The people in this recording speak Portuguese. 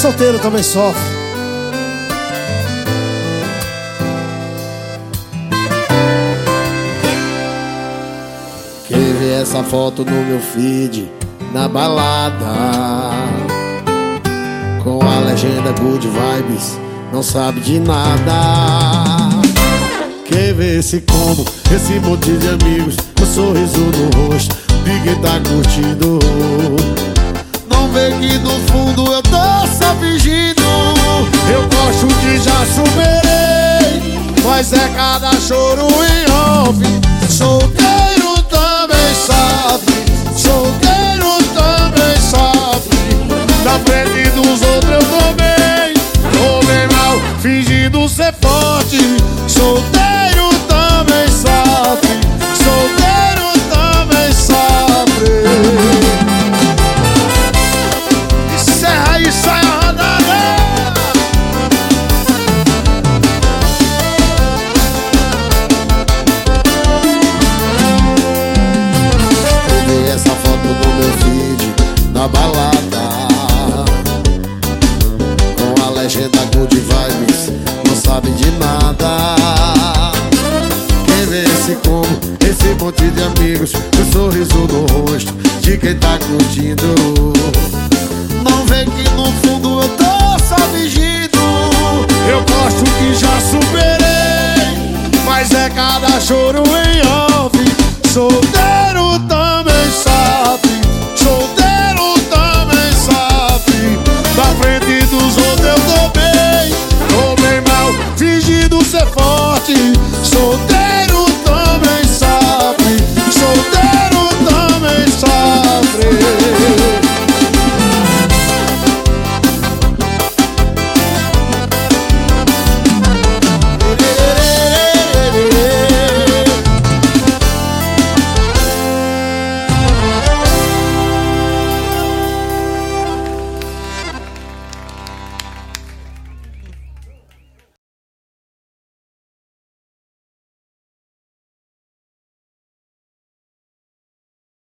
solteiro também sofre. Quem vê essa foto no meu feed, na balada? Com a legenda Good Vibes, não sabe de nada. Quem vê esse combo, esse monte de amigos Com sorriso no rosto, quem tá curtindo cada choro off. Solteiro também sofre, solteiro também sofre. Na frente dos outros eu tô bem, tô bem mal, fingindo ser forte. Monte de amigos Com sorriso no rosto, de quem tá curtindo